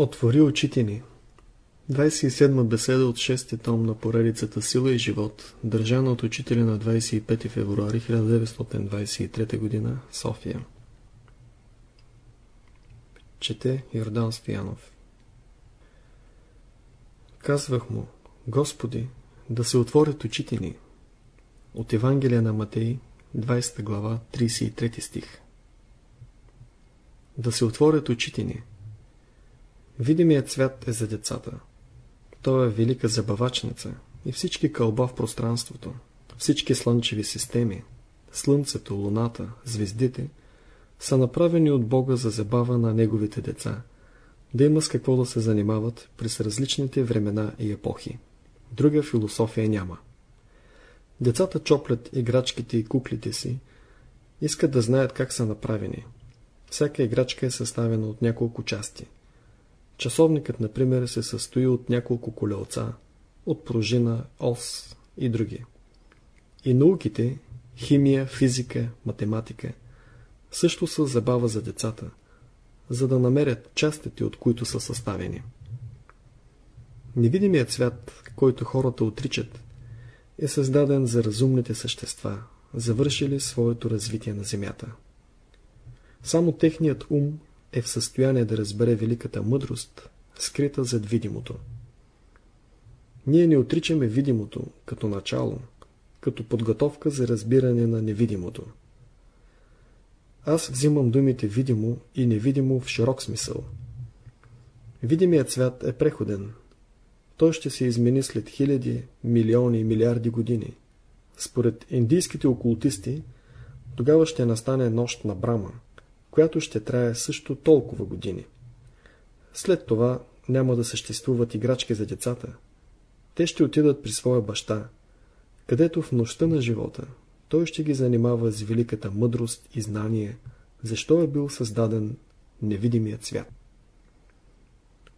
Отвори очите ни. 27 беседа от 6 том на поредицата Сила и живот, държана от учителя на 25 февруари 1923 г. София. Чете Йордан Стоянов. Казвах му, Господи, да се отворят очите ни. От Евангелия на Матей, 20 глава, 33 стих. Да се отворят очите ни. Видимият свят е за децата. Той е велика забавачница и всички кълба в пространството, всички слънчеви системи, слънцето, луната, звездите, са направени от Бога за забава на Неговите деца, да има с какво да се занимават през различните времена и епохи. Друга философия няма. Децата чоплят играчките и куклите си, искат да знаят как са направени. Всяка играчка е съставена от няколко части – Часовникът, например, се състои от няколко колелца, от пружина, ос и други. И науките, химия, физика, математика, също са забава за децата, за да намерят частите, от които са съставени. Невидимият свят, който хората отричат, е създаден за разумните същества, завършили своето развитие на Земята. Само техният ум е в състояние да разбере великата мъдрост, скрита зад видимото. Ние не отричаме видимото като начало, като подготовка за разбиране на невидимото. Аз взимам думите видимо и невидимо в широк смисъл. Видимият свят е преходен. Той ще се измени след хиляди, милиони и милиарди години. Според индийските окултисти, тогава ще настане нощ на Брама, която ще трае също толкова години. След това няма да съществуват играчки за децата. Те ще отидат при своя баща, където в нощта на живота той ще ги занимава с великата мъдрост и знание, защо е бил създаден невидимият свят.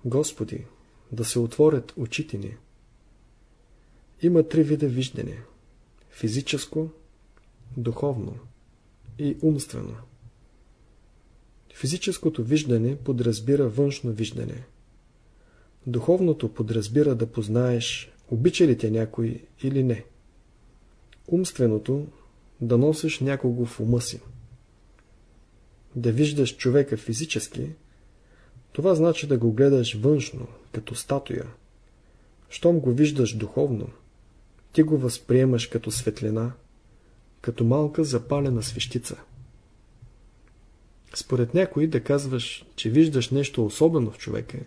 Господи, да се отворят очите ни. Има три вида виждане – физическо, духовно и умствено. Физическото виждане подразбира външно виждане. Духовното подразбира да познаеш обича ли те някой или не. Умственото да носиш някого в ума си. Да виждаш човека физически, това значи да го гледаш външно, като статуя. Щом го виждаш духовно, ти го възприемаш като светлина, като малка запалена свещица. Според някои да казваш, че виждаш нещо особено в човека,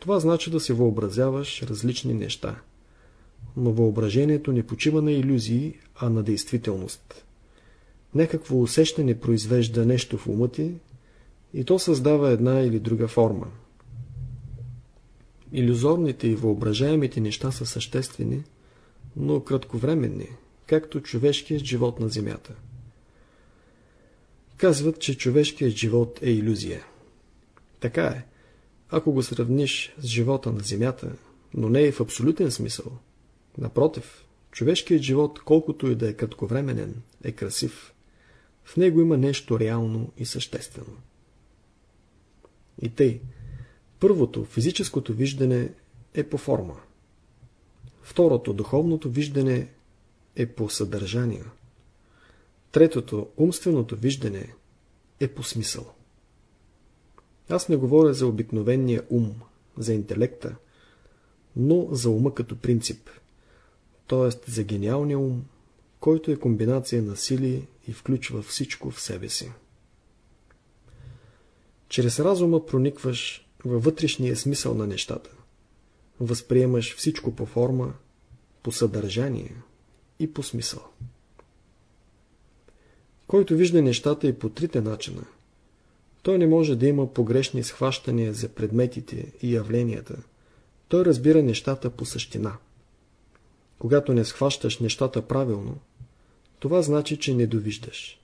това значи да се въобразяваш различни неща. Но въображението не почива на иллюзии, а на действителност. Некакво усещане произвежда нещо в ума ти и то създава една или друга форма. Иллюзорните и въображаемите неща са съществени, но кратковременни, както човешкият живот на земята. Казват, че човешкият живот е иллюзия. Така е. Ако го сравниш с живота на Земята, но не е в абсолютен смисъл. Напротив, човешкият живот, колкото и да е кратковременен, е красив. В него има нещо реално и съществено. И тъй, първото, физическото виждане е по форма. Второто, духовното виждане е по съдържание. Третото, умственото виждане, е по смисъл. Аз не говоря за обикновения ум, за интелекта, но за ума като принцип, т.е. за гениалния ум, който е комбинация на сили и включва всичко в себе си. Чрез разума проникваш във вътрешния смисъл на нещата. Възприемаш всичко по форма, по съдържание и по смисъл който вижда нещата и по трите начина. Той не може да има погрешни схващания за предметите и явленията. Той разбира нещата по същина. Когато не схващаш нещата правилно, това значи, че не довиждаш.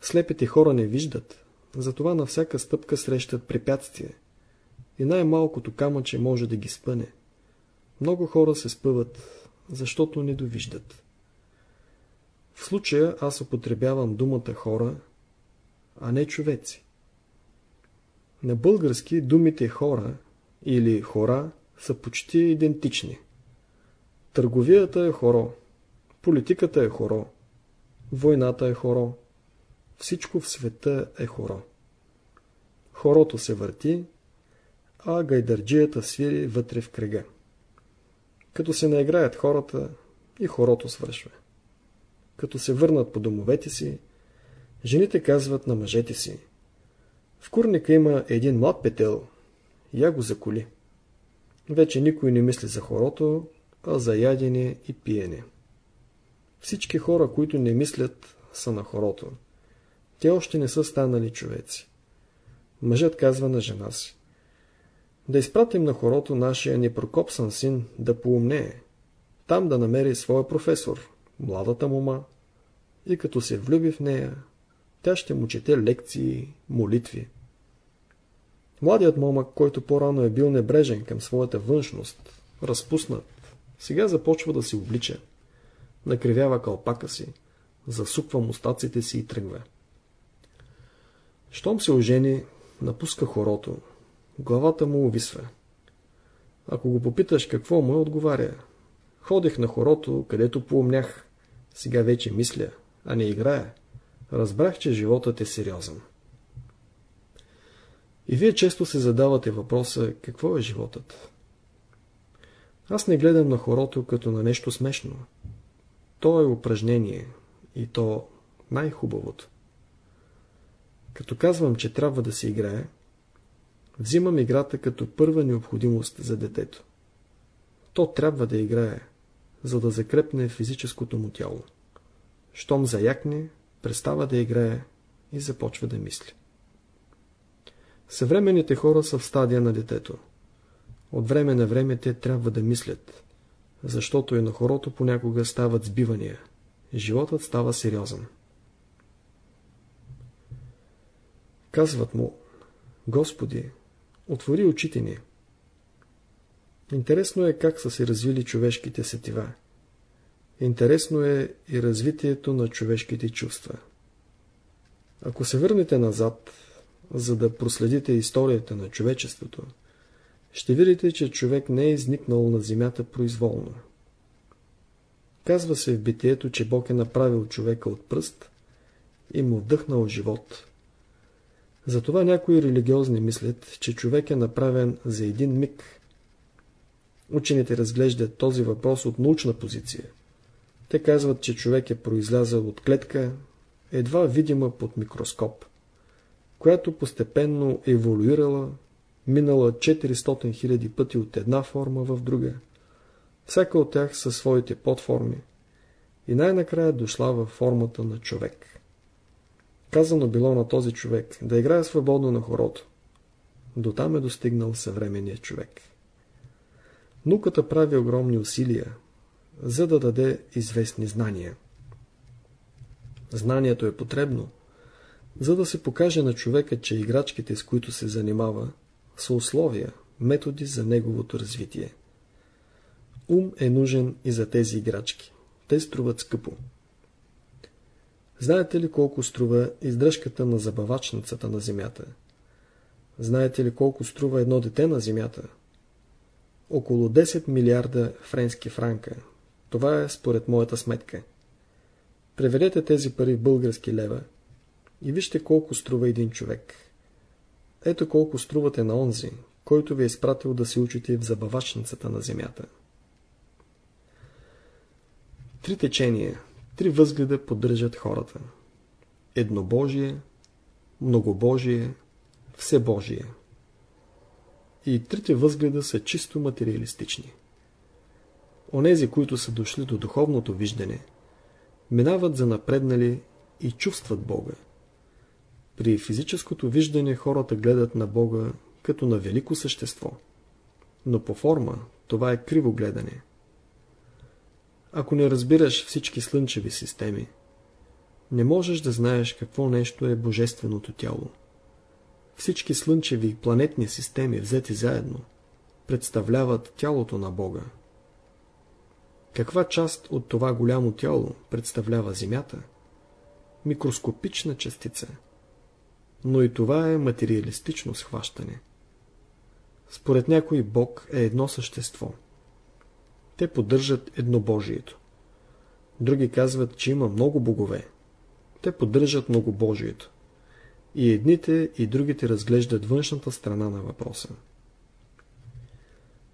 Слепите хора не виждат, затова на всяка стъпка срещат препятствие. И най-малкото камъче може да ги спъне. Много хора се спъват, защото не довиждат. В случая аз употребявам думата хора, а не човеци. На български думите хора или хора са почти идентични. Търговията е хоро, политиката е хоро, войната е хоро, всичко в света е хоро. Хорото се върти, а гайдърджията свири вътре в кръга. Като се наиграят хората, и хорото свършва. Като се върнат по домовете си, жените казват на мъжете си. В курника има един млад петел, я го заколи. Вече никой не мисли за хорото, а за ядене и пиене. Всички хора, които не мислят, са на хорото. Те още не са станали човеци. Мъжът казва на жена си. Да изпратим на хорото нашия непрокопсан син да поумнее. Там да намери своя професор, младата мума. И като се влюби в нея, тя ще му чете лекции, молитви. Младият момък, който по-рано е бил небрежен към своята външност, разпуснат, сега започва да се облича. Накривява кълпака си, засуква мустаците си и тръгва. Щом се ожени, напуска хорото, главата му увисва. Ако го попиташ какво му е, отговаря. Ходех на хорото, където поумнях. Сега вече мисля, а не играя. Разбрах, че животът е сериозен. И вие често се задавате въпроса, какво е животът? Аз не гледам на хорото като на нещо смешно. То е упражнение и то най-хубавото. Като казвам, че трябва да се играе, взимам играта като първа необходимост за детето. То трябва да играе, за да закрепне физическото му тяло. Щом заякне, престава да играе и започва да мисли. Съвременните хора са в стадия на детето. От време на време те трябва да мислят, защото и на хорото понякога стават сбивания. Животът става сериозен. Казват му, Господи, отвори очите ни. Интересно е как са се развили човешките сетива. Интересно е и развитието на човешките чувства. Ако се върнете назад, за да проследите историята на човечеството, ще видите, че човек не е изникнал на земята произволно. Казва се в битието, че Бог е направил човека от пръст и му вдъхнал живот. Затова някои религиозни мислят, че човек е направен за един миг. Учените разглеждат този въпрос от научна позиция. Те казват, че човек е произлязал от клетка, едва видима под микроскоп, която постепенно еволюирала, минала 400 000 пъти от една форма в друга, всяка от тях със своите подформи, и най-накрая дошла във формата на човек. Казано било на този човек да играе свободно на хорото. До там е достигнал съвременният човек. Науката прави огромни усилия, за да даде известни знания. Знанието е потребно, за да се покаже на човека, че играчките, с които се занимава, са условия, методи за неговото развитие. Ум е нужен и за тези играчки. Те струват скъпо. Знаете ли колко струва издръжката на забавачницата на земята? Знаете ли колко струва едно дете на земята? Около 10 милиарда френски франка. Това е според моята сметка. Преведете тези пари в български лева и вижте колко струва един човек. Ето колко струвате на онзи, който ви е изпратил да се учите в забавачницата на земята. Три течения, три възгледа поддържат хората. Еднобожие, многобожие, всебожие. И трите възгледа са чисто материалистични. Онези, които са дошли до духовното виждане, минават за напреднали и чувстват Бога. При физическото виждане хората гледат на Бога като на велико същество. Но по форма това е криво гледане. Ако не разбираш всички слънчеви системи, не можеш да знаеш какво нещо е божественото тяло. Всички слънчеви планетни системи, взети заедно, представляват тялото на Бога. Каква част от това голямо тяло представлява Земята? Микроскопична частица – но и това е материалистично схващане. Според някой Бог е едно същество. Те поддържат еднобожието. Други казват, че има много богове. Те поддържат многобожието. И едните и другите разглеждат външната страна на въпроса.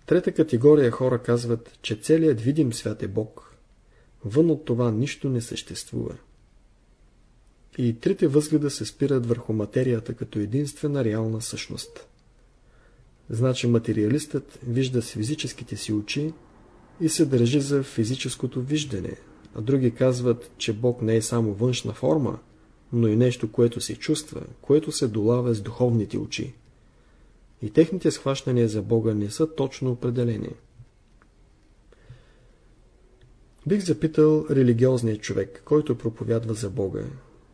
Трета категория хора казват, че целият видим свят е Бог. Вън от това нищо не съществува. И трите възгледа се спират върху материята като единствена реална същност. Значи материалистът вижда с физическите си очи и се държи за физическото виждане, а други казват, че Бог не е само външна форма, но и нещо, което се чувства, което се долава с духовните очи. И техните схващания за Бога не са точно определени. Бих запитал религиозния човек, който проповядва за Бога,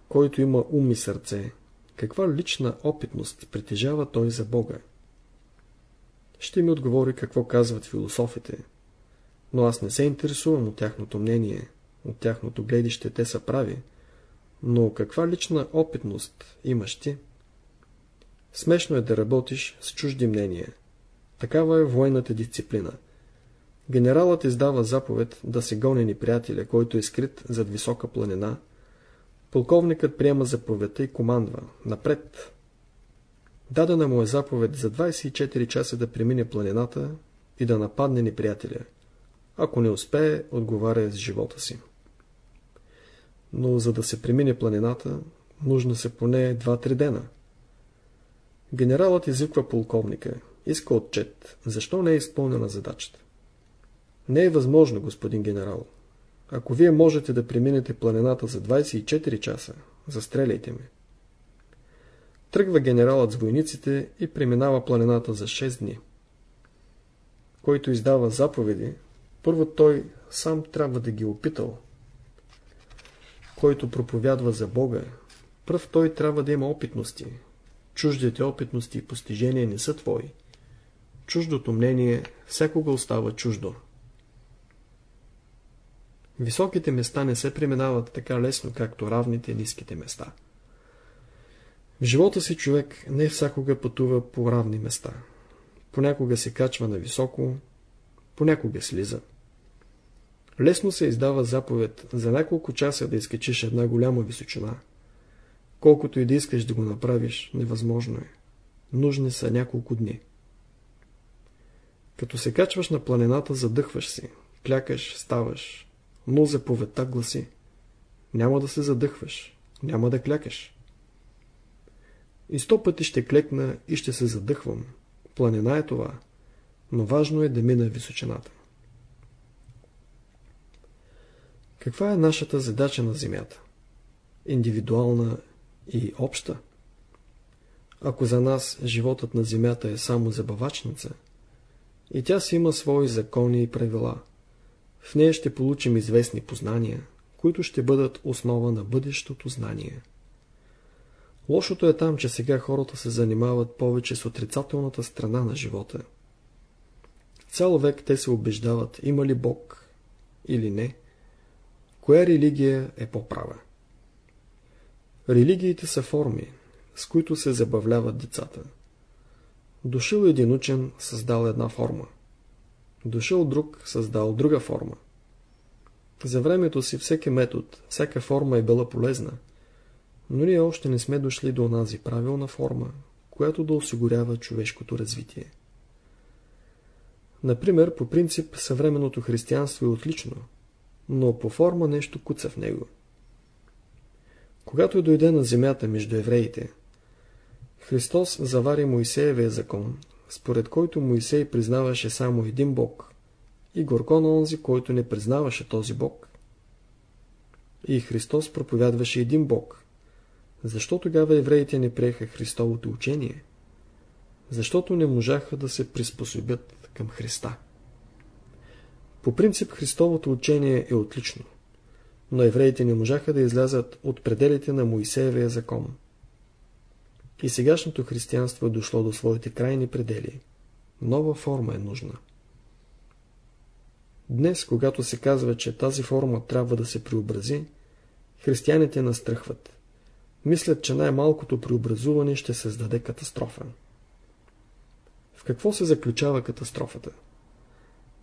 който има ум и сърце, каква лична опитност притежава той за Бога? Ще ми отговори какво казват философите, но аз не се интересувам от тяхното мнение, от тяхното гледище те са прави, но каква лична опитност имаш ти? Смешно е да работиш с чужди мнения. Такава е военната дисциплина. Генералът издава заповед да се гони неприятеля, който е скрит зад висока планина. Полковникът приема заповедта и командва. Напред! Дадена му е заповед за 24 часа да премине планината и да нападне неприятеля. Ако не успее, отговаря с живота си. Но за да се премине планината, нужно се поне 2-3 дена. Генералът извиква полковника, иска отчет, защо не е изпълнена задачата. Не е възможно, господин генерал. Ако вие можете да преминете планината за 24 часа, застреляйте ме. Тръгва генералът с войниците и преминава планината за 6 дни. Който издава заповеди, първо той сам трябва да ги опитал. Който проповядва за Бога, пръв той трябва да има опитности. Чуждите опитности и постижения не са твои. Чуждото мнение всякога остава чуждо. Високите места не се преминават така лесно, както равните ниските места. В живота си човек не всякога пътува по равни места. Понякога се качва на високо, понякога слиза. Лесно се издава заповед за няколко часа да изкачиш една голяма височина. Колкото и да искаш да го направиш, невъзможно е. Нужни са няколко дни. Като се качваш на планината, задъхваш си, клякаш, ставаш, но заповедта гласи. Няма да се задъхваш, няма да клякаш. И сто пъти ще клекна и ще се задъхвам. Планина е това, но важно е да мина височината. Каква е нашата задача на Земята? Индивидуална и обща? Ако за нас животът на Земята е само забавачница, и тя си има свои закони и правила, в нея ще получим известни познания, които ще бъдат основа на бъдещото знание. Лошото е там, че сега хората се занимават повече с отрицателната страна на живота. Цял век те се убеждават има ли Бог или не. Коя религия е по-права? Религиите са форми, с които се забавляват децата. Дошъл един учен, създал една форма. Дошъл друг, създал друга форма. За времето си всеки метод, всяка форма е била полезна – но ние още не сме дошли до онази правилна форма, която да осигурява човешкото развитие. Например, по принцип съвременното християнство е отлично, но по форма нещо куца в него. Когато дойде на земята между евреите, Христос завари Моисеевия закон, според който Моисей признаваше само един Бог и горко на онзи, който не признаваше този Бог. И Христос проповядваше един Бог, защо тогава евреите не приеха Христовото учение? Защото не можаха да се приспособят към Христа. По принцип Христовото учение е отлично, но евреите не можаха да излязат от пределите на Моисеевия закон. И сегашното християнство е дошло до своите крайни предели. Нова форма е нужна. Днес, когато се казва, че тази форма трябва да се преобрази, християните настръхват. мислят, че най-малкото преобразуване ще създаде катастрофа. В какво се заключава катастрофата?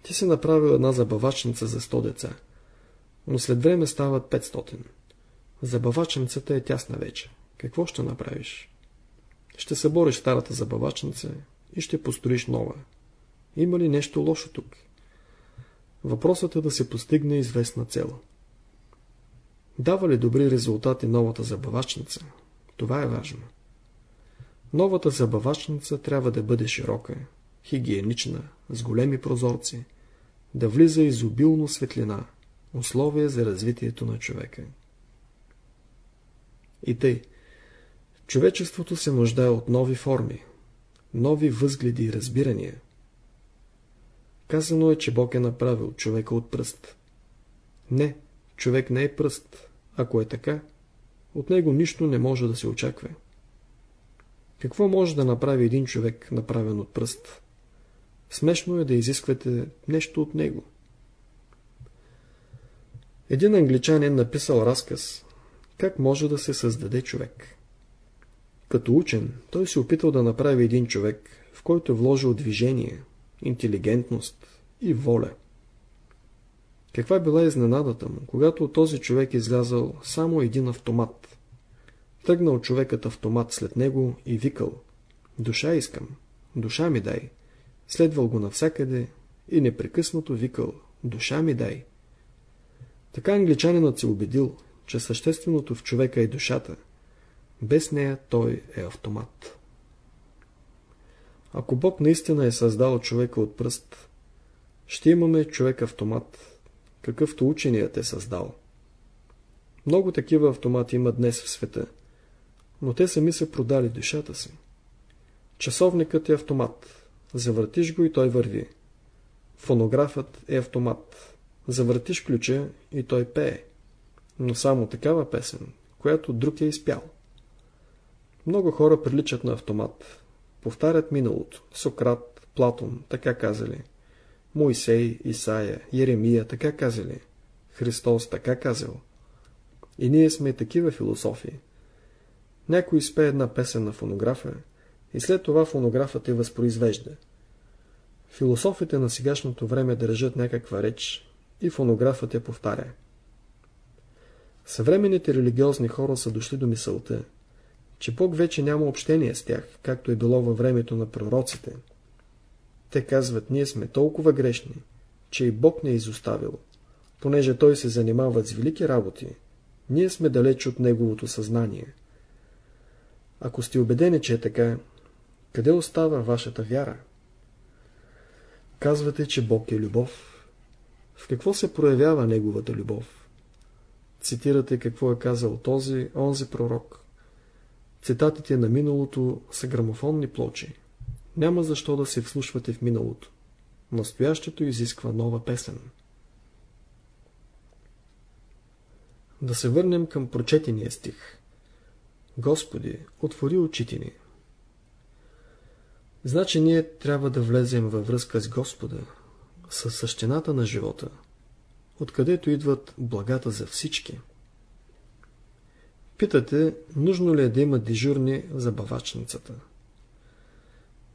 Ти си направил една забавачница за 100 деца, но след време стават 500. Забавачницата е тясна вече. Какво ще направиш? Ще събориш старата забавачница и ще построиш нова. Има ли нещо лошо тук? Въпросът е да се постигне известна цел. Дава ли добри резултати новата забавачница? Това е важно. Новата забавачница трябва да бъде широка, хигиенична, с големи прозорци, да влиза изобилно светлина, условие за развитието на човека. И тъй, човечеството се нуждае от нови форми, нови възгледи и разбирания. Казано е, че Бог е направил човека от пръст. Не, човек не е пръст. Ако е така, от него нищо не може да се очаква. Какво може да направи един човек, направен от пръст? Смешно е да изисквате нещо от него. Един англичанин написал разказ как може да се създаде човек. Като учен, той се опитал да направи един човек, в който е вложил движение, интелигентност и воля. Каква била изненадата му, когато този човек излязал само един автомат? Тръгнал човекът автомат след него и викал «Душа искам, душа ми дай». Следвал го навсякъде и непрекъснато викал «Душа ми дай». Така англичанинът се убедил, че същественото в човека е душата. Без нея той е автомат. Ако Бог наистина е създал човека от пръст, ще имаме човек автомат, какъвто ученият е създал. Много такива автомати има днес в света, но те сами са продали душата си. Часовникът е автомат. Завъртиш го и той върви. Фонографът е автомат. Завъртиш ключа и той пее. Но само такава песен, която друг е изпял. Много хора приличат на автомат. Повтарят миналото. Сократ, Платон, така казали. Моисей, Исаия, Еремия, така казали. Христос, така казал. И ние сме такива философии. Някой изпее една песен на фонографа и след това фонографът я възпроизвежда. Философите на сегашното време държат някаква реч и фонографът я повтаря. Съвременните религиозни хора са дошли до мисълта, че Бог вече няма общение с тях, както е било във времето на пророците. Те казват, ние сме толкова грешни, че и Бог не е изоставил. Понеже Той се занимава с велики работи, ние сме далеч от Неговото съзнание. Ако сте убедени, че е така, къде остава вашата вяра? Казвате, че Бог е любов. В какво се проявява Неговата любов? Цитирате какво е казал този, онзи пророк. Цитатите на миналото са грамофонни плочи. Няма защо да се вслушвате в миналото. Настоящето изисква нова песен. Да се върнем към прочетения стих. Господи, отвори очите ни. Значи ние трябва да влезем във връзка с Господа, с същината на живота, откъдето идват благата за всички. Питате, нужно ли е да има дежурни в забавачницата?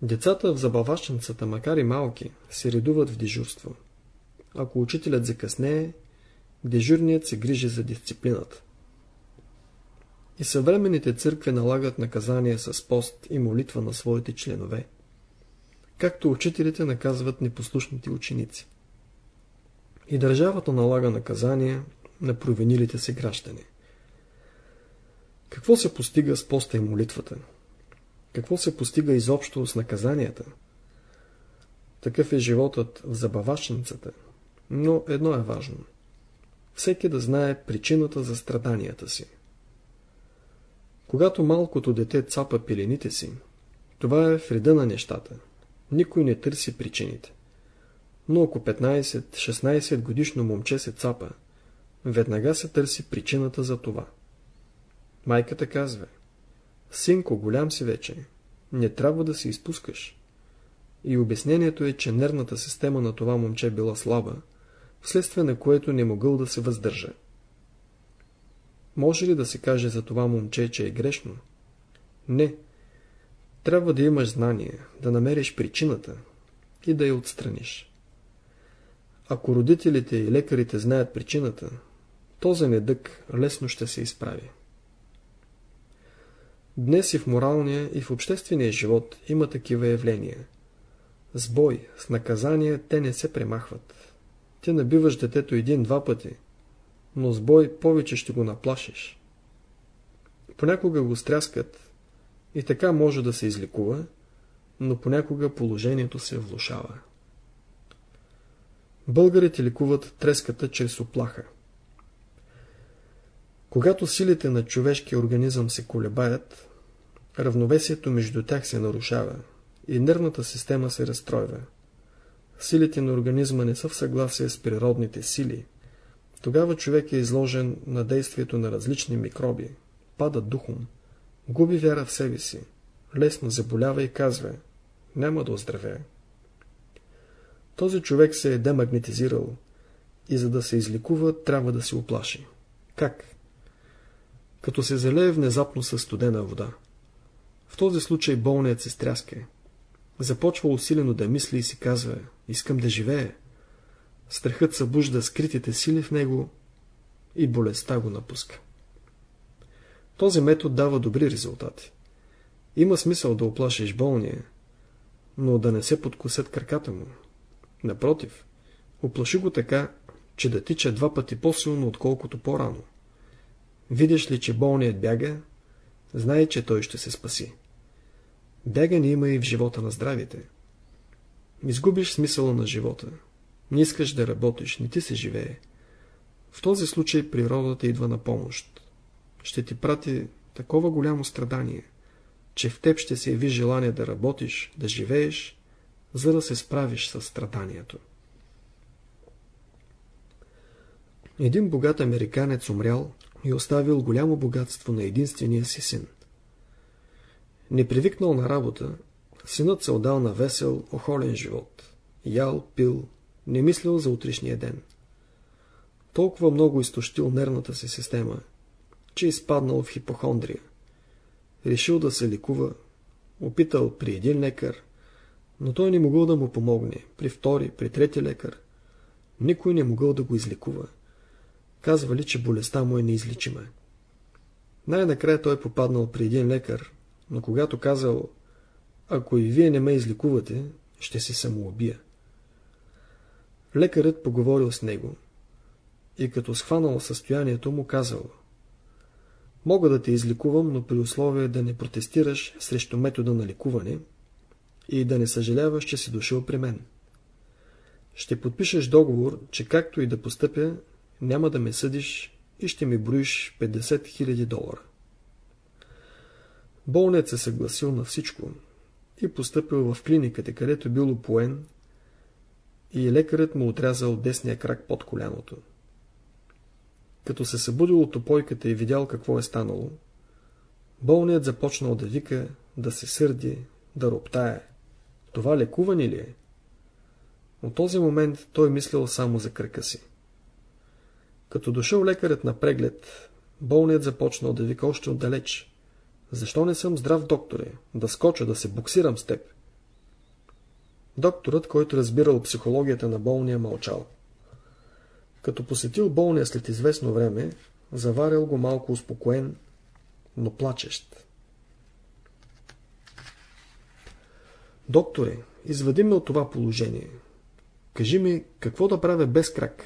Децата в забавачницата, макар и малки, се редуват в дежурство. Ако учителят закъснее, дежурният се грижи за дисциплината. И съвременните църкви налагат наказания с пост и молитва на своите членове, както учителите наказват непослушните ученици. И държавата налага наказания на провинилите се граждани. Какво се постига с поста и молитвата? Какво се постига изобщо с наказанията? Такъв е животът в забавачницата, но едно е важно. Всеки да знае причината за страданията си. Когато малкото дете цапа пелените си, това е вреда на нещата. Никой не търси причините. Но ако 15-16 годишно момче се цапа, веднага се търси причината за това. Майката казва, синко, голям си вече, не трябва да се изпускаш. И обяснението е, че нервната система на това момче била слаба, вследствие на което не могъл да се въздържа. Може ли да се каже за това момче, че е грешно? Не. Трябва да имаш знание, да намериш причината и да я отстраниш. Ако родителите и лекарите знаят причината, този недък лесно ще се изправи. Днес и в моралния, и в обществения живот има такива явления. С бой, с наказание те не се премахват. Ти набиваш детето един-два пъти, но с бой повече ще го наплашиш. Понякога го стряскат и така може да се излекува, но понякога положението се влушава. Българите ликуват треската чрез оплаха. Когато силите на човешкия организъм се колебаят, равновесието между тях се нарушава и нервната система се разстройва. Силите на организма не са в съгласие с природните сили. Тогава човек е изложен на действието на различни микроби, пада духом, губи вяра в себе си, лесно заболява и казва «Няма да оздравее». Този човек се е демагнетизирал и за да се изликува, трябва да се оплаши. Как? Като се залее внезапно със студена вода. В този случай болният се стряска. Започва усилено да мисли и си казва «Искам да живее». Страхът събужда скритите сили в него и болестта го напуска. Този метод дава добри резултати. Има смисъл да оплашиш болния, но да не се подкусят краката му. Напротив, оплаши го така, че да тича два пъти по-силно, отколкото по-рано. Видиш ли, че болният бяга, знай, че той ще се спаси. Бягане има и в живота на здравите. Изгубиш смисъла на живота. Не искаш да работиш, не ти се живее. В този случай природата идва на помощ. Ще ти прати такова голямо страдание, че в теб ще се яви желание да работиш, да живееш, за да се справиш с страданието. Един богат американец умрял и оставил голямо богатство на единствения си син. Не привикнал на работа, синът се отдал на весел, охолен живот. Ял, пил, не мислил за утрешния ден. Толкова много изтощил нервната си система, че изпаднал в хипохондрия. Решил да се лекува, опитал при един лекар, но той не могъл да му помогне, при втори, при трети лекар. Никой не могъл да го излекува. Казвали, че болестта му е неизличима. Най-накрая той попаднал при един лекар, но когато казал, ако и вие не ме излекувате, ще се самоубия. Лекарът поговорил с него и като схванал състоянието му казал Мога да те излекувам, но при условие да не протестираш срещу метода на лекуване и да не съжаляваш, че си дошъл при мен. Ще подпишеш договор, че както и да постъпя, няма да ме съдиш и ще ми броиш 50 000 долара. Болният се съгласил на всичко и постъпил в клиниката, където бил опоен и лекарът му отрязал десния крак под коляното. Като се събудил от опойката и видял какво е станало, болният започнал да вика, да се сърди, да роптае. Това лекуване ли е? От този момент той мислял само за кръка си. Като дошъл лекарът на преглед, болният започнал да вика още отдалеч. Защо не съм здрав, докторе? Да скоча, да се буксирам с теб. Докторът, който разбирал психологията на болния, мълчал. Като посетил болния след известно време, заварил го малко успокоен, но плачещ. Докторе, изведи ме от това положение. Кажи ми, какво да правя без крак?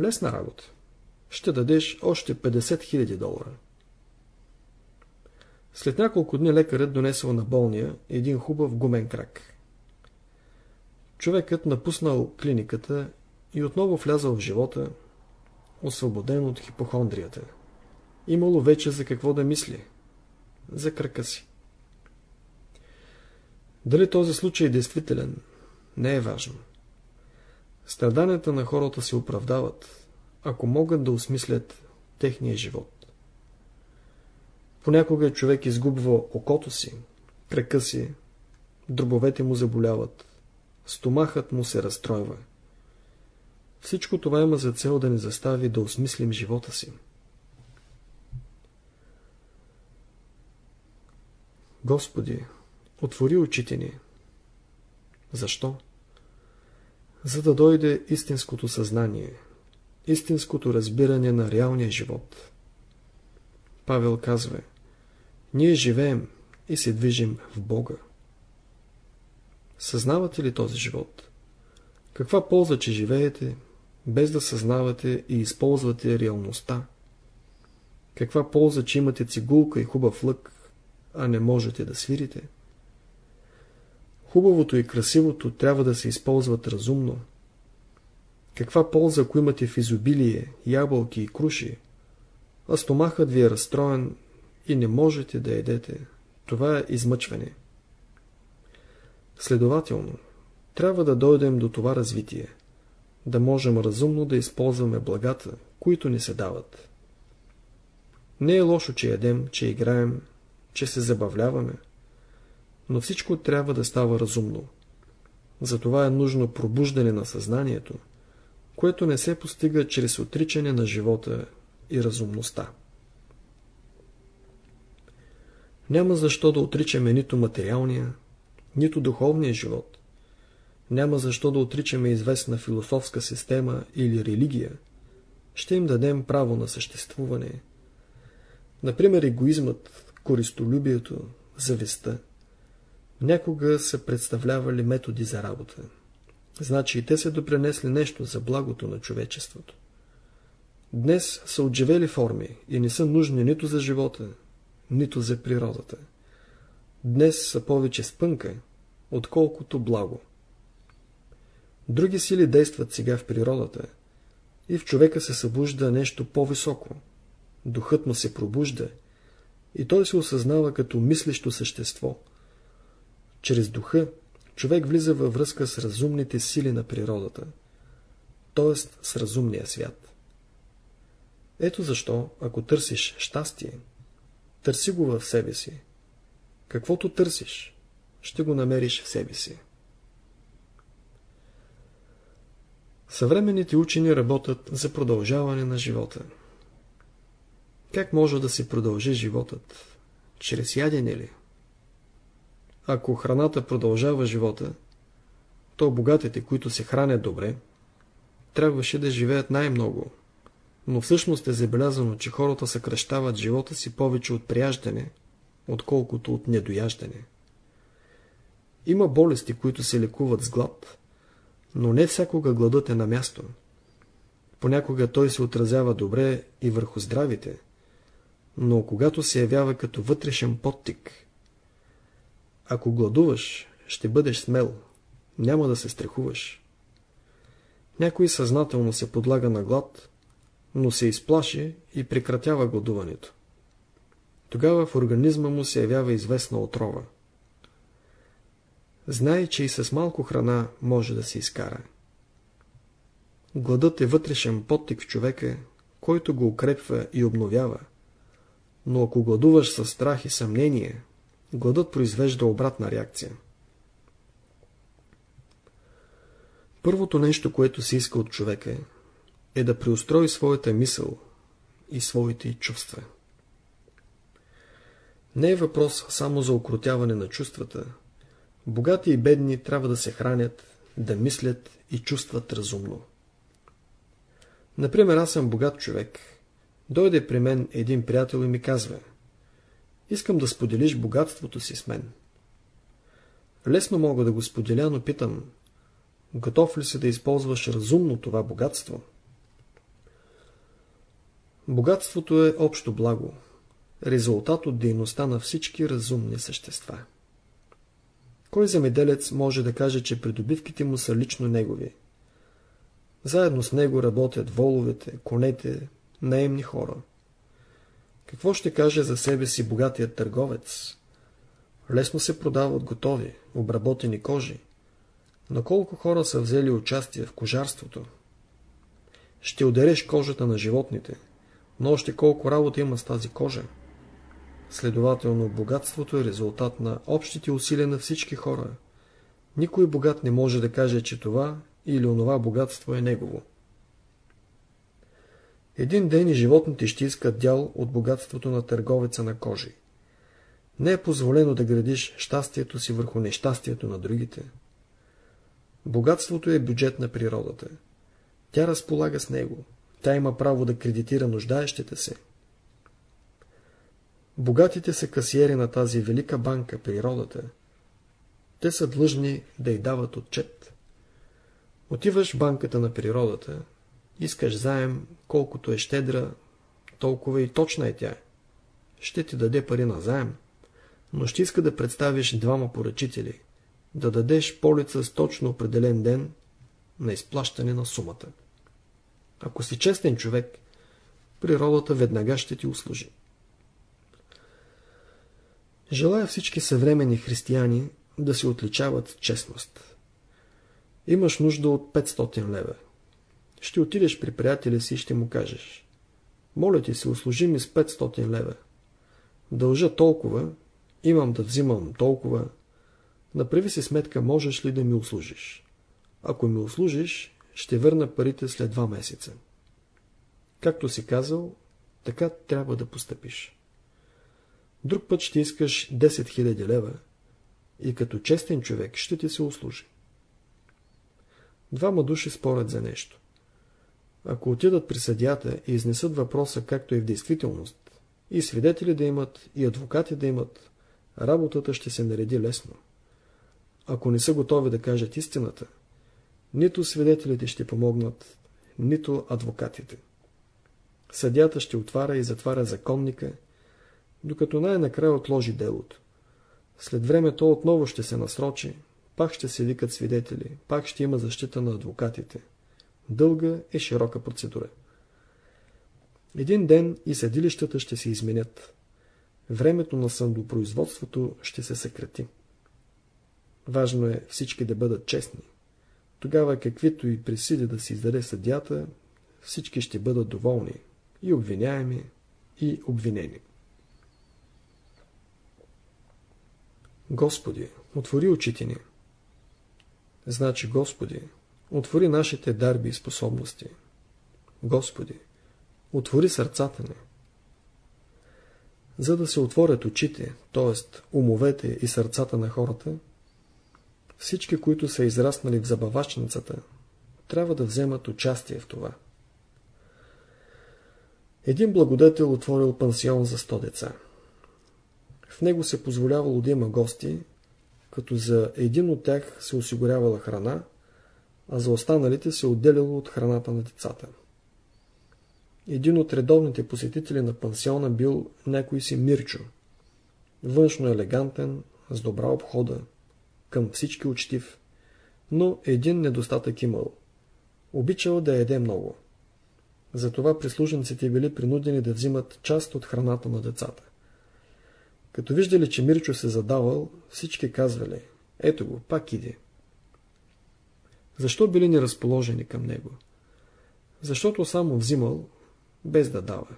Лесна работа. Ще дадеш още 50 000 долара. След няколко дни лекарът донесъл на болния един хубав гумен крак. Човекът напуснал клиниката и отново влязал в живота, освободен от хипохондрията. Имало вече за какво да мисли. За крака си. Дали този случай е действителен, не е важно. Страданията на хората се оправдават, ако могат да осмислят техния живот. Понякога човек изгубва окото си, крака си, дробовете му заболяват, стомахът му се разстройва. Всичко това има за цел да ни застави да осмислим живота си. Господи, отвори очите ни. Защо? За да дойде истинското съзнание, истинското разбиране на реалния живот. Павел казва, ние живеем и се движим в Бога. Съзнавате ли този живот? Каква полза, че живеете, без да съзнавате и използвате реалността? Каква полза, че имате цигулка и хубав лък, а не можете да свирите? Хубавото и красивото трябва да се използват разумно. Каква полза, ако имате в изобилие ябълки и круши, а стомахът ви е разстроен и не можете да едете? Това е измъчване. Следователно, трябва да дойдем до това развитие, да можем разумно да използваме благата, които ни се дават. Не е лошо, че ядем, че играем, че се забавляваме, но всичко трябва да става разумно. Затова е нужно пробуждане на съзнанието, което не се постига чрез отричане на живота и разумността. Няма защо да отричаме нито материалния, нито духовния живот. Няма защо да отричаме известна философска система или религия. Ще им дадем право на съществуване. Например, егоизмът, користолюбието, завистта. Някога са представлявали методи за работа. Значи и те са допренесли нещо за благото на човечеството. Днес са отживели форми и не са нужни нито за живота, нито за природата. Днес са повече спънка, отколкото благо. Други сили действат сега в природата и в човека се събужда нещо по-високо. Духът му се пробужда и той се осъзнава като мислещо същество. Чрез духа човек влиза във връзка с разумните сили на природата, т.е. с разумния свят. Ето защо, ако търсиш щастие, търси го в себе си. Каквото търсиш, ще го намериш в себе си. Съвременните учени работят за продължаване на живота. Как може да се продължи животът? Чрез ядене ли? Ако храната продължава живота, то богатите, които се хранят добре, трябваше да живеят най-много. Но всъщност е забелязано, че хората съкръщават живота си повече от прияждане, отколкото от недояждане. Има болести, които се лекуват с глад, но не всякога гладът е на място. Понякога той се отразява добре и върху здравите, но когато се явява като вътрешен подтик. Ако гладуваш, ще бъдеш смел, няма да се страхуваш. Някой съзнателно се подлага на глад, но се изплаши и прекратява гладуването. Тогава в организма му се явява известна отрова. Знае, че и с малко храна може да се изкара. Гладът е вътрешен подтик в човека, който го укрепва и обновява. Но ако гладуваш със страх и съмнение, гладът произвежда обратна реакция. Първото нещо, което се иска от човека, е да преустрои своята мисъл и своите чувства. Не е въпрос само за окротяване на чувствата, Богати и бедни трябва да се хранят, да мислят и чувстват разумно. Например, аз съм богат човек. Дойде при мен един приятел и ми казва Искам да споделиш богатството си с мен. Лесно мога да го споделя, но питам Готов ли си да използваш разумно това богатство? Богатството е общо благо, резултат от дейността на всички разумни същества. Кой земеделец може да каже, че придобивките му са лично негови? Заедно с него работят воловете, конете, наемни хора. Какво ще каже за себе си богатият търговец? Лесно се продават готови, обработени кожи. Но колко хора са взели участие в кожарството? Ще удареш кожата на животните, но още колко работа има с тази кожа. Следователно, богатството е резултат на общите усилия на всички хора. Никой богат не може да каже, че това или онова богатство е негово. Един ден и животните ще искат дял от богатството на търговеца на кожи. Не е позволено да градиш щастието си върху нещастието на другите. Богатството е бюджет на природата. Тя разполага с него. Тя има право да кредитира нуждаещите се. Богатите са касиери на тази велика банка, природата. Те са длъжни да й дават отчет. Отиваш в банката на природата, искаш заем, колкото е щедра, толкова и точна е тя. Ще ти даде пари на заем, но ще иска да представиш двама поръчители, да дадеш полица с точно определен ден на изплащане на сумата. Ако си честен човек, природата веднага ще ти услужи. Желая всички съвремени християни да се отличават честност. Имаш нужда от 500 лева. Ще отидеш при приятеля си и ще му кажеш. Моля ти се, услужи ми с 500 лева. Дължа толкова, имам да взимам толкова. Направи си сметка, можеш ли да ми услужиш. Ако ми услужиш, ще върна парите след два месеца. Както си казал, така трябва да постъпиш. Друг път ще искаш 10 000 лева и като честен човек ще ти се услужи. Двама души спорят за нещо. Ако отидат при съдята и изнесат въпроса както е в действителност, и свидетели да имат, и адвокати да имат, работата ще се нареди лесно. Ако не са готови да кажат истината, нито свидетелите ще помогнат, нито адвокатите. Съдята ще отваря и затваря законника, докато най-накрая отложи делото. След време то отново ще се насрочи, пак ще се викат свидетели, пак ще има защита на адвокатите. Дълга и широка процедура. Един ден и съдилищата ще се изменят. Времето на съдопроизводството ще се съкрати. Важно е всички да бъдат честни. Тогава каквито и присъди да се издаде съдята, всички ще бъдат доволни, и обвиняеми, и обвинени. Господи, отвори очите ни. Значи, Господи, отвори нашите дарби и способности. Господи, отвори сърцата ни. За да се отворят очите, т.е. умовете и сърцата на хората, всички, които са израснали в забавачницата, трябва да вземат участие в това. Един благодетел отворил пансион за 100 деца. В него се позволявало да има гости, като за един от тях се осигурявала храна, а за останалите се отделяло от храната на децата. Един от редовните посетители на пансиона бил някой си Мирчо. Външно елегантен, с добра обхода, към всички учтив, но един недостатък имал. Обичал да яде много. Затова прислужниците били принудени да взимат част от храната на децата. Като виждали, че Мирчо се задавал, всички казвали, ето го, пак иде. Защо били неразположени към него? Защото само взимал, без да дава.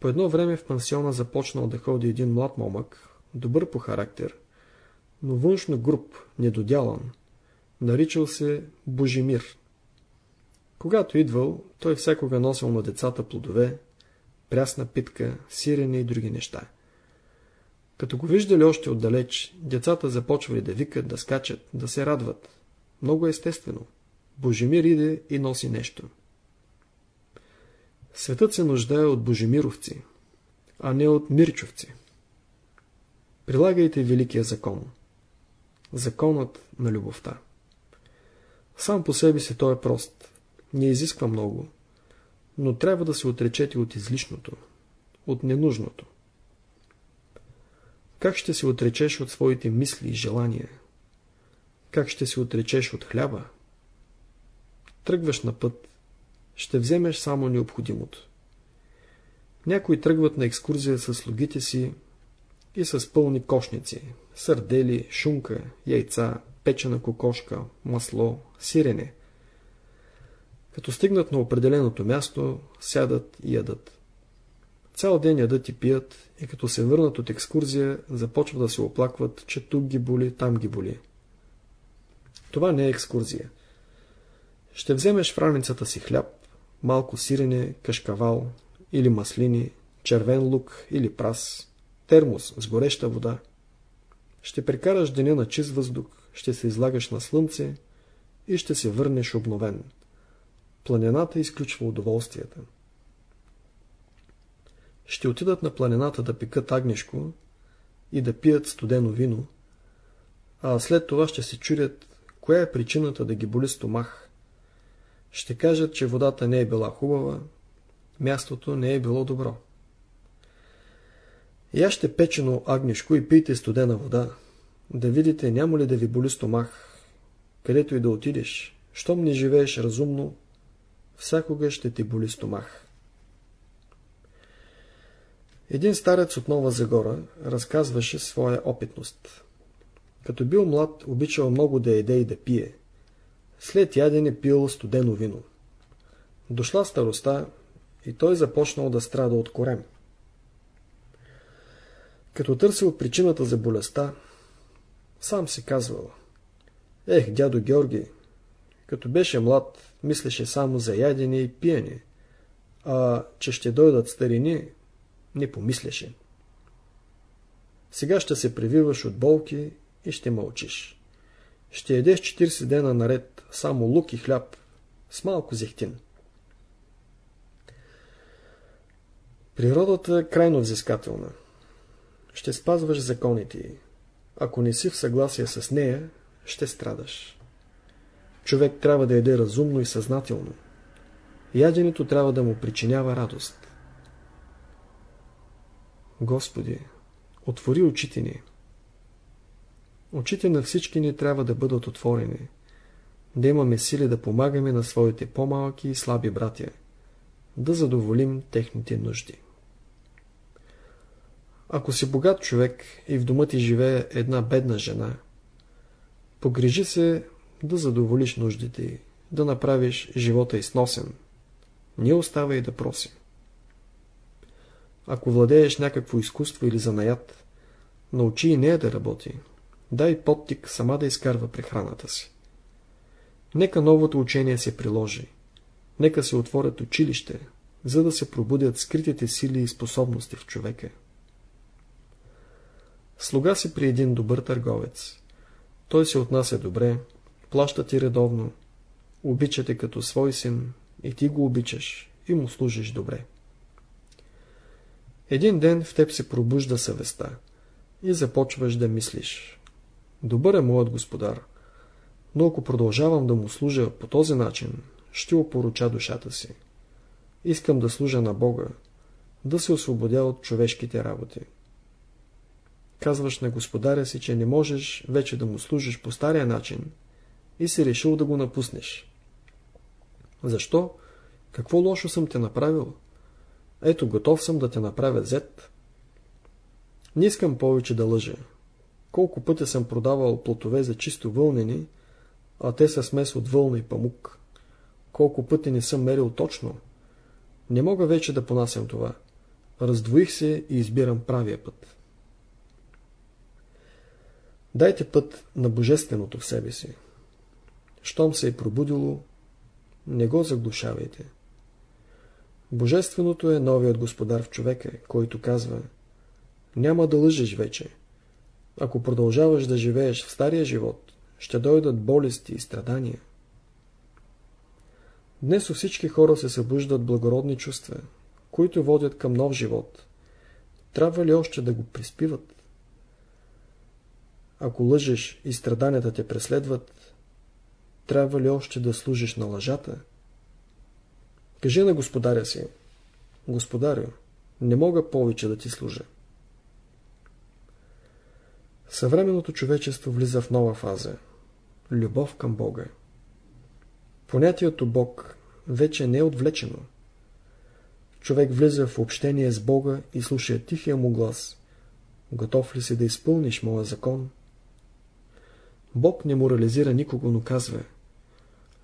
По едно време в пансиона започнал да ходи един млад момък, добър по характер, но външно груп, недодялан. Наричал се Божимир. Когато идвал, той всякога носил на децата плодове, прясна питка, сирене и други неща. Като го виждали още отдалеч, децата започвали да викат, да скачат, да се радват. Много естествено. Божемир иде и носи нещо. Светът се нуждае от божемировци, а не от мирчовци. Прилагайте великия закон. Законът на любовта. Сам по себе си той е прост. Не изисква много, но трябва да се отречете от излишното, от ненужното. Как ще се отречеш от своите мисли и желания? Как ще се отречеш от хляба? Тръгваш на път, ще вземеш само необходимото. Някои тръгват на екскурзия с слугите си и с пълни кошници, сърдели, шунка, яйца, печена кокошка, масло, сирене. Като стигнат на определеното място, сядат и ядат. Цял ден ядат и пият и като се върнат от екскурзия, започват да се оплакват, че тук ги боли, там ги боли. Това не е екскурзия. Ще вземеш в раницата си хляб, малко сирене, кашкавал или маслини, червен лук или прас, термос с гореща вода. Ще прекараш деня на чист въздух, ще се излагаш на слънце и ще се върнеш обновен. Планината изключва удоволствията. Ще отидат на планината да пекат агнешко и да пият студено вино, а след това ще се чудят, коя е причината да ги боли стомах. Ще кажат, че водата не е била хубава, мястото не е било добро. Яще печено агнешко и пийте студена вода, да видите няма ли да ви боли стомах, където и да отидеш, щом не живееш разумно, всякога ще ти боли стомах. Един старец от Нова Загора разказваше своя опитност. Като бил млад, обичал много да еде и да пие. След ядене пил студено вино. Дошла староста и той започнал да страда от корем. Като търсил причината за болестта, сам си казвал. Ех, дядо Георги, като беше млад, мислеше само за ядене и пиене, а че ще дойдат старини, не помисляше. Сега ще се превиваш от болки и ще мълчиш. Ще едеш 40 дена наред само лук и хляб с малко зехтин. Природата е крайно взискателна. Ще спазваш законите й. Ако не си в съгласие с нея, ще страдаш. Човек трябва да еде разумно и съзнателно. Яденето трябва да му причинява радост. Господи, отвори очите ни. Очите на всички ни трябва да бъдат отворени, да имаме сили да помагаме на своите по-малки и слаби братя, да задоволим техните нужди. Ако си богат човек и в дома ти живее една бедна жена, погрижи се да задоволиш нуждите й, да направиш живота и сносен. Не остава и да проси. Ако владееш някакво изкуство или занаят, научи и нея да работи. Дай подтик сама да изкарва прехраната си. Нека новото учение се приложи. Нека се отворят училище, за да се пробудят скритите сили и способности в човека. Слуга си при един добър търговец. Той се отнася добре, плаща ти редовно, обича те като свой син и ти го обичаш и му служиш добре. Един ден в теб се пробужда съвестта и започваш да мислиш. Добър е моят господар, но ако продължавам да му служа по този начин, ще опоруча душата си. Искам да служа на Бога, да се освободя от човешките работи. Казваш на господаря си, че не можеш вече да му служиш по стария начин и си решил да го напуснеш. Защо? Какво лошо съм те направил? Ето, готов съм да те направя зет. Не искам повече да лъжа. Колко пъти съм продавал плотове за чисто вълнени, а те са смес от вълна и памук. Колко пъти не съм мерил точно. Не мога вече да понасям това. Раздвоих се и избирам правия път. Дайте път на Божественото в себе си. Щом се е пробудило, не го заглушавайте. Божественото е новият господар в човека, който казва Няма да лъжеш вече. Ако продължаваш да живееш в стария живот, ще дойдат болести и страдания. Днес у всички хора се събуждат благородни чувства, които водят към нов живот. Трябва ли още да го приспиват? Ако лъжеш и страданията те преследват, трябва ли още да служиш на лъжата? Кажи на господаря си, Господарю, не мога повече да ти служа. Съвременното човечество влиза в нова фаза – любов към Бога. Понятието Бог вече не е отвлечено. Човек влиза в общение с Бога и слуша тихия му глас. Готов ли си да изпълниш моя закон? Бог не морализира никого, но казва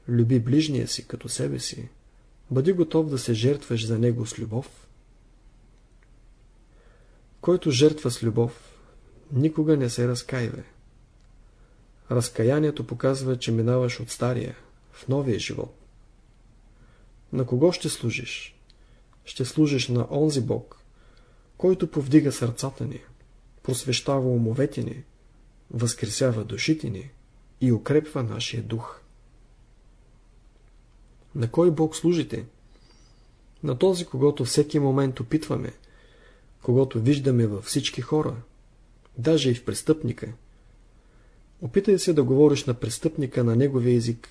Люби ближния си като себе си. Бъди готов да се жертваш за него с любов. Който жертва с любов, никога не се разкаива. Разкаянието показва, че минаваш от стария в новия живот. На кого ще служиш? Ще служиш на онзи Бог, който повдига сърцата ни. просвещава умовете ни, възкресява душите ни и укрепва нашия дух. На кой Бог служите? На този, когато всеки момент опитваме, когато виждаме във всички хора, даже и в престъпника. Опитай се да говориш на престъпника на неговия език,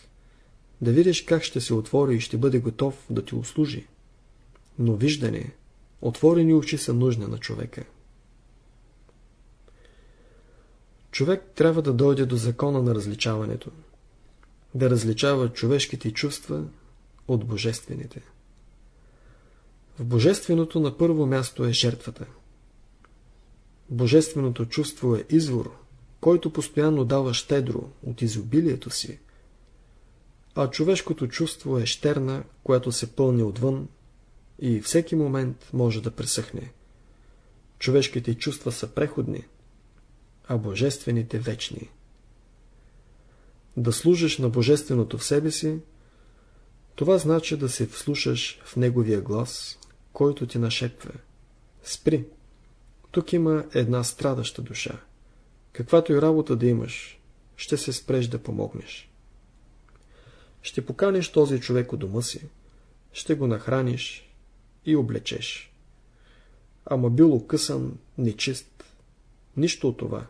да видиш как ще се отвори и ще бъде готов да ти услужи. Но виждане, отворени очи са нужни на човека. Човек трябва да дойде до закона на различаването, да различава човешките чувства от божествените. В божественото на първо място е жертвата. Божественото чувство е извор, който постоянно дава щедро от изобилието си, а човешкото чувство е щерна, която се пълни отвън и всеки момент може да пресъхне. Човешките чувства са преходни, а божествените вечни. Да служиш на божественото в себе си, това значи да се вслушаш в неговия глас, който ти нашепва. Спри! Тук има една страдаща душа. Каквато и работа да имаш, ще се спреш да помогнеш. Ще поканиш този човек у дома си, ще го нахраниш и облечеш. Ама бил окъсан, нечист. Нищо от това.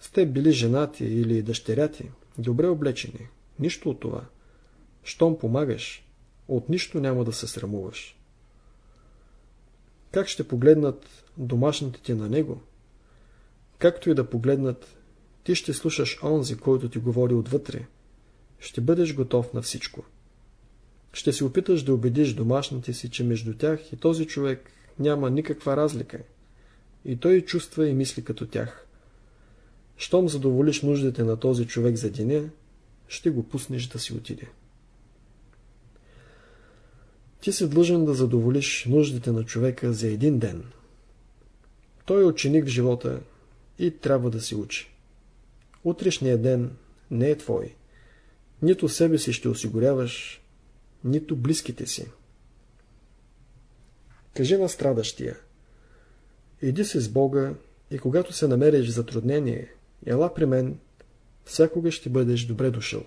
Сте били женати или дъщеряти, добре облечени. Нищо от това. Щом помагаш, от нищо няма да се срамуваш. Как ще погледнат домашните ти на него? Както и да погледнат, ти ще слушаш онзи, който ти говори отвътре. Ще бъдеш готов на всичко. Ще се опиташ да убедиш домашните си, че между тях и този човек няма никаква разлика. И той чувства и мисли като тях. Щом задоволиш нуждите на този човек за деня, ще го пуснеш да си отиде. Ти си длъжен да задоволиш нуждите на човека за един ден. Той е ученик в живота и трябва да се учи. Утрешният ден не е твой. Нито себе си ще осигуряваш, нито близките си. Кажи на страдащия. Иди се с Бога и когато се намериш в затруднение, ела при мен, всякога ще бъдеш добре дошъл.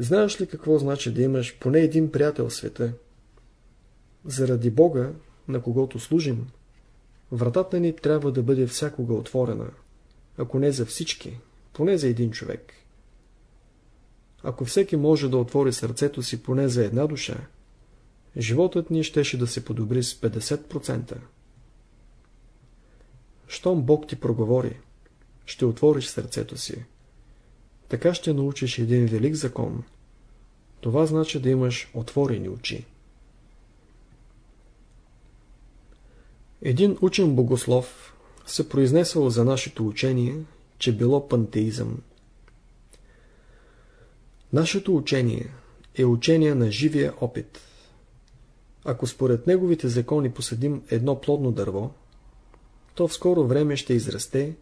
Знаеш ли какво значи да имаш поне един приятел в света? Заради Бога, на когото служим, вратата ни трябва да бъде всякога отворена, ако не за всички, поне за един човек. Ако всеки може да отвори сърцето си поне за една душа, животът ни щеше да се подобри с 50%. Щом Бог ти проговори, ще отвориш сърцето си. Така ще научиш един велик закон. Това значи да имаш отворени очи. Един учен богослов се произнесъл за нашето учение, че било пантеизъм. Нашето учение е учение на живия опит. Ако според неговите закони посадим едно плодно дърво, то в скоро време ще израсте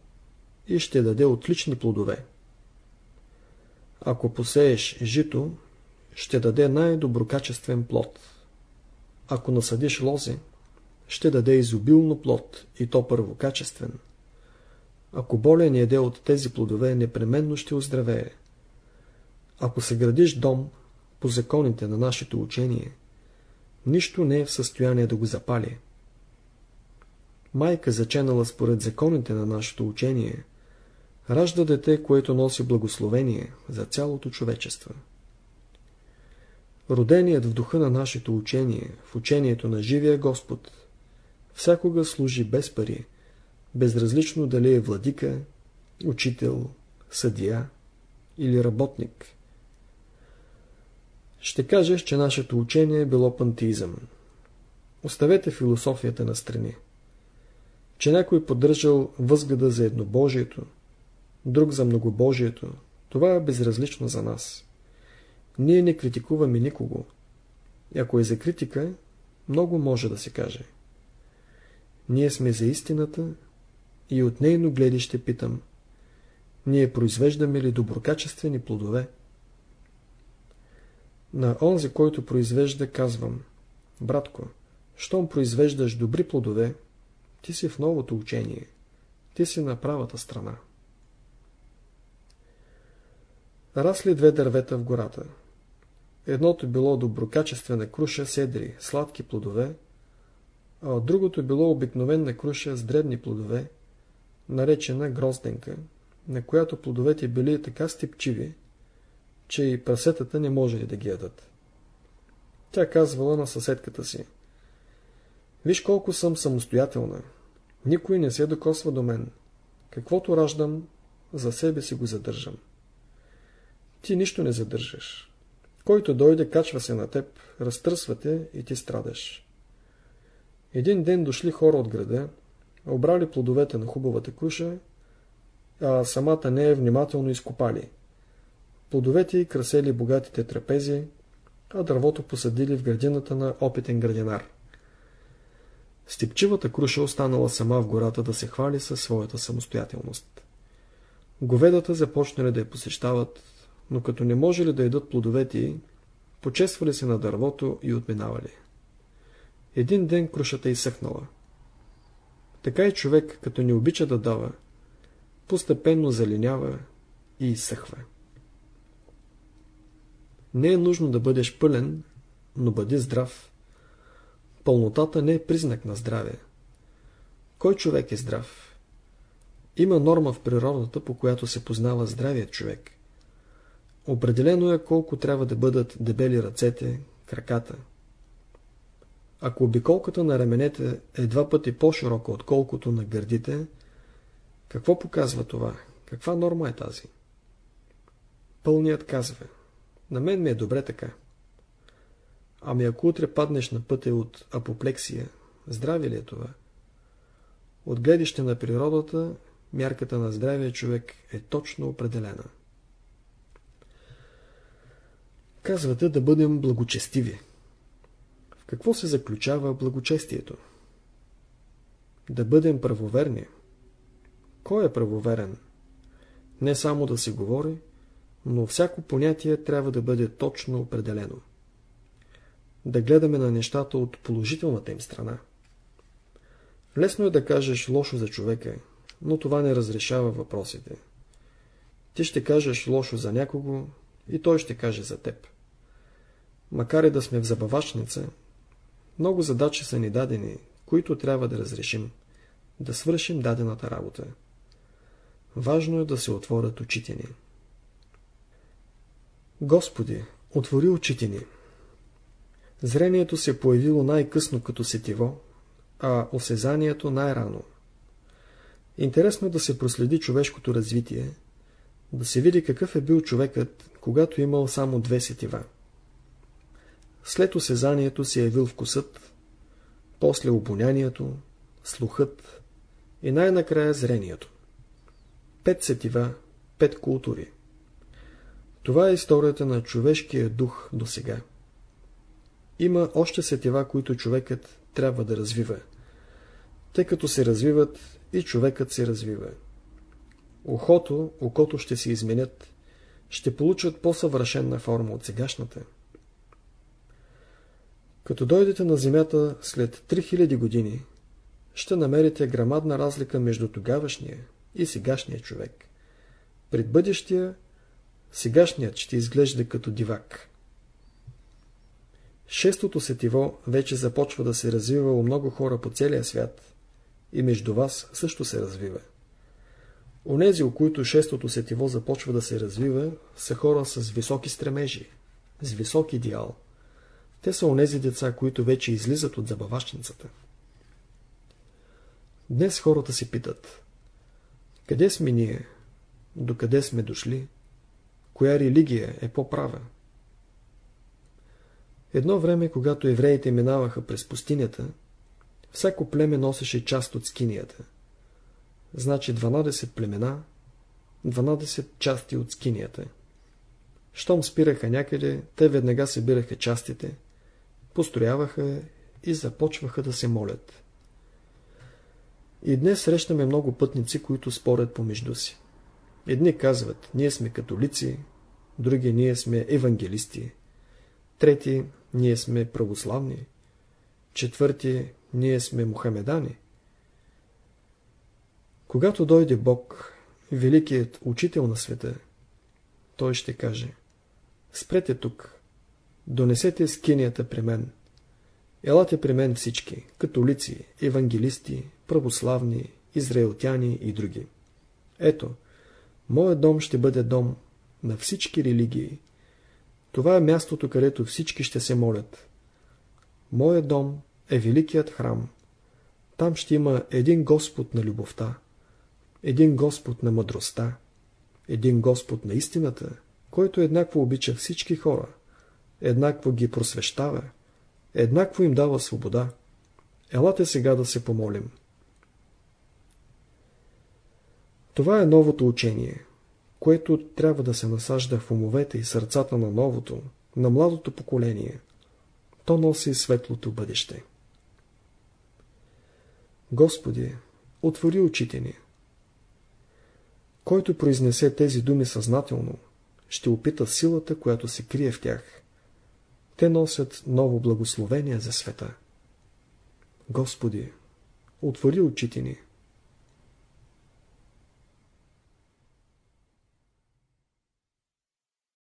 и ще даде отлични плодове. Ако посееш жито, ще даде най-доброкачествен плод. Ако насадиш лози, ще даде изобилно плод и то първокачествен. Ако болен яде от тези плодове, непременно ще оздравее. Ако се градиш дом по законите на нашето учение, нищо не е в състояние да го запали. Майка, заченала според законите на нашето учение, ражда дете, което носи благословение за цялото човечество. Роденият в духа на нашето учение, в учението на живия Господ, всякога служи без пари, безразлично дали е владика, учител, съдия или работник. Ще кажеш, че нашето учение е било пантеизъм. Оставете философията на страни. Че някой поддържал възгледа за еднобожието, друг за многобожието, това е безразлично за нас. Ние не критикуваме никого. И ако е за критика, много може да се каже. Ние сме за истината и от нейно гледище питам. Ние произвеждаме ли доброкачествени плодове? На онзи, който произвежда, казвам. Братко, щом произвеждаш добри плодове, Ти си в новото учение. Ти си на правата страна. Расли две дървета в гората. Едното било доброкачествена круша седри, сладки плодове, а от другото било обикновена круша с дребни плодове, наречена грозденка, на която плодовете били така степчиви, че и прасетата не можели да ги ядат. Тя казвала на съседката си. Виж колко съм самостоятелна. Никой не се докосва до мен. Каквото раждам, за себе си го задържам. Ти нищо не задържаш. Който дойде, качва се на теб, разтърсвате и ти страдаш. Един ден дошли хора от града, обрали плодовете на хубавата круша, а самата не е внимателно изкопали. Плодовете й красели богатите трапези, а дървото посадили в градината на опитен градинар. Степчивата круша останала сама в гората да се хвали със своята самостоятелност. Говедата започнали да я посещават, но като не можели да едат плодовете й, почествали се на дървото и отминавали. Един ден крушата изсъхнала. Така и човек, като не обича да дава, постепенно залинява и изсъхва. Не е нужно да бъдеш пълен, но бъди здрав. Пълнотата не е признак на здраве. Кой човек е здрав? Има норма в природата, по която се познава здравият човек. Определено е колко трябва да бъдат дебели ръцете, краката. Ако обиколката на раменете е два пъти по-широка, отколкото на гърдите, какво показва това? Каква норма е тази? Пълният казва. На мен ми е добре така. Ами ако утре паднеш на пътя от апоплексия, здраве ли е това? От гледище на природата, мярката на здравия човек е точно определена. Казвате да бъдем благочестиви. В какво се заключава благочестието? Да бъдем правоверни. Кой е правоверен? Не само да се говори, но всяко понятие трябва да бъде точно определено. Да гледаме на нещата от положителната им страна. Лесно е да кажеш лошо за човека, но това не разрешава въпросите. Ти ще кажеш лошо за някого и той ще каже за теб. Макар и да сме в забавачница, много задачи са ни дадени, които трябва да разрешим, да свършим дадената работа. Важно е да се отворят очите ни. Господи, отвори очите ни. Зрението се е появило най-късно като сетиво, а осезанието най-рано. Интересно е да се проследи човешкото развитие, да се види какъв е бил човекът, когато е имал само две сетива. След осезанието се явил вкусът, после обонянието, слухът и най-накрая зрението. Пет сетива, пет култури. Това е историята на човешкия дух до сега. Има още сетива, които човекът трябва да развива. Тъй като се развиват и човекът се развива. Ухото, окото ще се изменят, ще получат по-съвършенна форма от сегашната. Като дойдете на Земята след 3000 години, ще намерите грамадна разлика между тогавашния и сегашния човек. Пред бъдещия сегашният ще изглежда като дивак. Шестото сетиво вече започва да се развива у много хора по целия свят и между вас също се развива. Онези, у които шестото сетиво започва да се развива, са хора с високи стремежи, с висок идеал. Те са онези деца, които вече излизат от забаващницата. Днес хората си питат. Къде сме ние? Докъде сме дошли? Коя религия е по-права? Едно време, когато евреите минаваха през пустинята, всяко племе носеше част от скинията. Значи 12 племена, 12 части от скинията. Щом спираха някъде, те веднага събираха частите, построяваха и започваха да се молят. И днес срещаме много пътници, които спорят помежду си. Едни казват, ние сме католици, други ние сме евангелисти, трети ние сме православни, четвърти ние сме мухамедани, Когато дойде Бог, великият учител на света, той ще каже Спрете тук, донесете скинията при мен. Елате при мен всички, католици, евангелисти, православни, израелтяни и други. Ето, моят дом ще бъде дом на всички религии. Това е мястото, където всички ще се молят. Моят дом е великият храм. Там ще има един Господ на любовта, един Господ на мъдростта, един Господ на истината, който еднакво обича всички хора, еднакво ги просвещава, еднакво им дава свобода. Елате сега да се помолим. Това е новото учение, което трябва да се насажда в умовете и сърцата на новото, на младото поколение. То носи светлото бъдеще. Господи, отвори очите ни. Който произнесе тези думи съзнателно, ще опита силата, която се крие в тях. Те носят ново благословение за света. Господи, отвори очите ни.